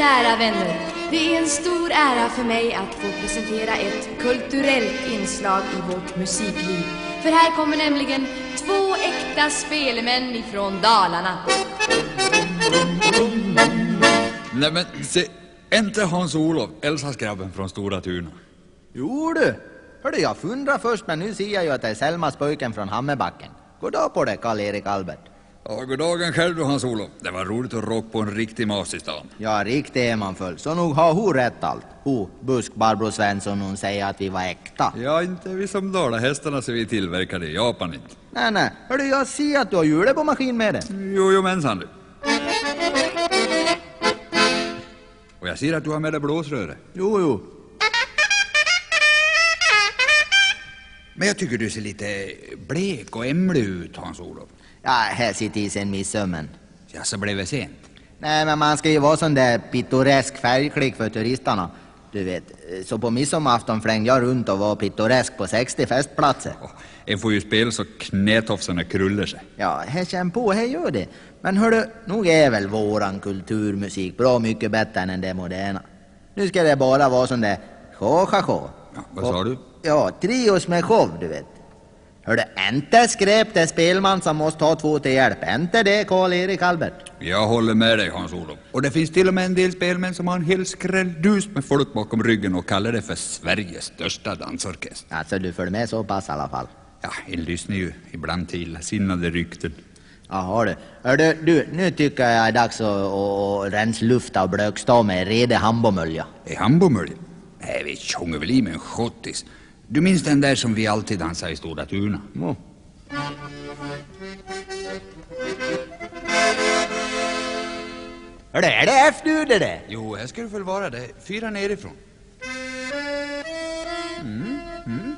Kära vänner, det är en stor ära för mig att få presentera ett kulturellt inslag i vårt musikliv. För här kommer nämligen två äkta spelmän ifrån Dalarna. Nej men se, inte Hans-Olof, Elsas grabben från Stora Tuna. Jo du, hörde jag fundrade först men nu ser jag ju att det är Selmas pojken från Hammerbacken. God dag på dig Karl-Erik Albert. Ja, god dagen själv du Hans-Olof. Det var roligt att råka på en riktig mas i stan. Ja, riktigt är man full. Så nog har hon rätt allt. Hon, Busk Barbro Svensson, hon säger att vi var äkta. Ja, inte vi som dalahästarna så vi tillverkade i Japan inte. Nej, nej. Hörde jag ser att du har hjulet på maskin med dig. Jo, jo mensan du. Och jag ser att du har med dig blåsröret. Jo, jo. Men jag tycker du ser lite blek och ämlig ut, Hans-Olof. Ja, här sitter i sen midsömmen. Ja, så blev det sent. Nej, men man ska ju vara sån där pittoresk färgklick för turisterna. Du vet, så på midsommarafton flängde jag runt och var pittoresk på 60 festplatser. Oh, en får ju spela så knätofsarna krullar sig. Ja, här känn på, här gör det. Men hördu, nog är väl våran kulturmusik bra mycket bättre än den moderna. Nu ska det bara vara sån där sjå, sjå, sjå. Ja, vad sa du? Ja, trios med show, du vet. Hörde, inte skräp det spelman som måste ha två till hjälp. Inte det, Karl-Erik Albert. Jag håller med dig, Hans-Olof. Och det finns till och med en del spelmän som har en hel skrälldus med folk bakom ryggen och kallar det för Sveriges största dansorkester. Alltså, du följer med så pass i alla fall. Ja, en lyssnar ju ibland till illasinnade rykten. Jaha du. Hördu, du, nu tycker jag det är dags att, att, rensa lufta och blökstå med redig hambomölja. Är hambomölja? Nej, vi tjongar väl i med en schottis. Du minns den där som vi alltid dansade i Stora Tuna? Mm. Hördu, är det F-du det där? Jo, här ska du väl vara det. Fyra nerifrån. Mm, mm.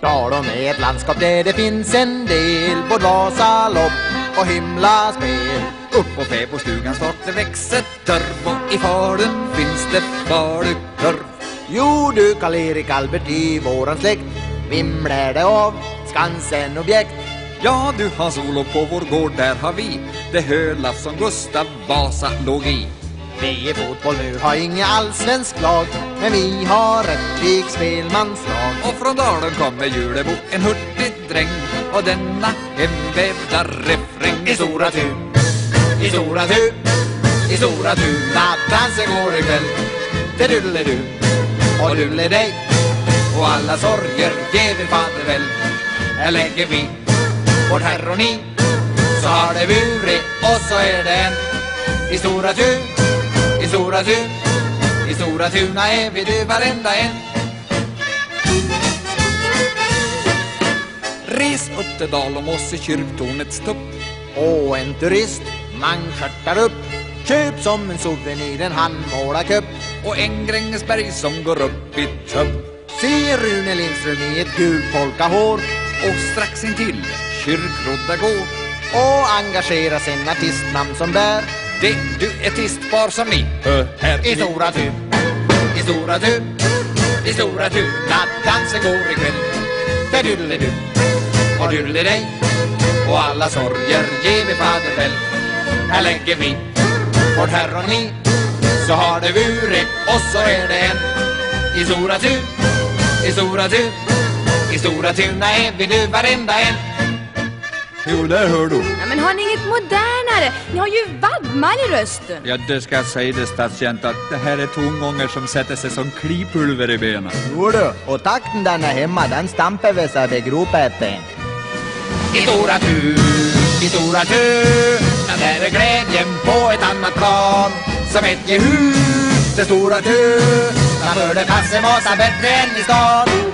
Dalom är ett landskap där det finns en del både Vasalopp och himlaspel. Upp på fäbodstugan snart det växer törv och i Falun finns det falukorv. Jo du Karl-Erik Albert i våran släkt vimlar det av Skansen-objekt. Ja du Hans-Olof på vår gård där har vi det hölaff som Gustav Vasa låg i. Vi i fotboll nu har inget allsvensk lag Men vi har ett vik spelmanslag Och från Dalen kommer Julebo, en hurtig dräng Och denna hemvävda refräng I Stora tur i Stora Tu, i Stora Tun Nattdansen går ikväll Det dulle du och dulle dig Och alla sorger ger vi fader väl. Här lägger vi vårt herroni Så har det burit och så är det en. I Stora Tu, i Stora Tu, I Stora Tuna är vi du varenda en. Res upp till Dalåmås i kyrktornets tupp Och en turist man skärtar upp Köp som en souvenir en handmålarkupp Och en Grängesberg som går upp i tupp. Se Rune Lindström i ett gult polkahår Och strax intill kyrkrodda gå Och engagera sin artistnamn som bär. Det du ett tistpar som ni hör här. I Stora Tun I Stora Tun I Stora Tun Nattdansen går ikväll Där dulle du och dig. Och alla sorger ger vi fader väl Här lägger vi vårt herroni Så har det burit och så är det en I Stora Tun I Stora Tun I Stora Tuna är vi nu varenda en Jo, där hör du. Ja, men har ni inget modernare? Ni har ju vadmal i rösten. Ja, det ska jag säga det stadskänt att det här är tongångar som sätter sig som klipulver i benen. Jo du, och takten där hemma den stampar vi så det gropar ett ben. I Stora Tun, i Stora Tun, där är glädjen på ett annat plan. Som ett gehus, det Stora Tö, man för det passer Vasa bättre än i stan.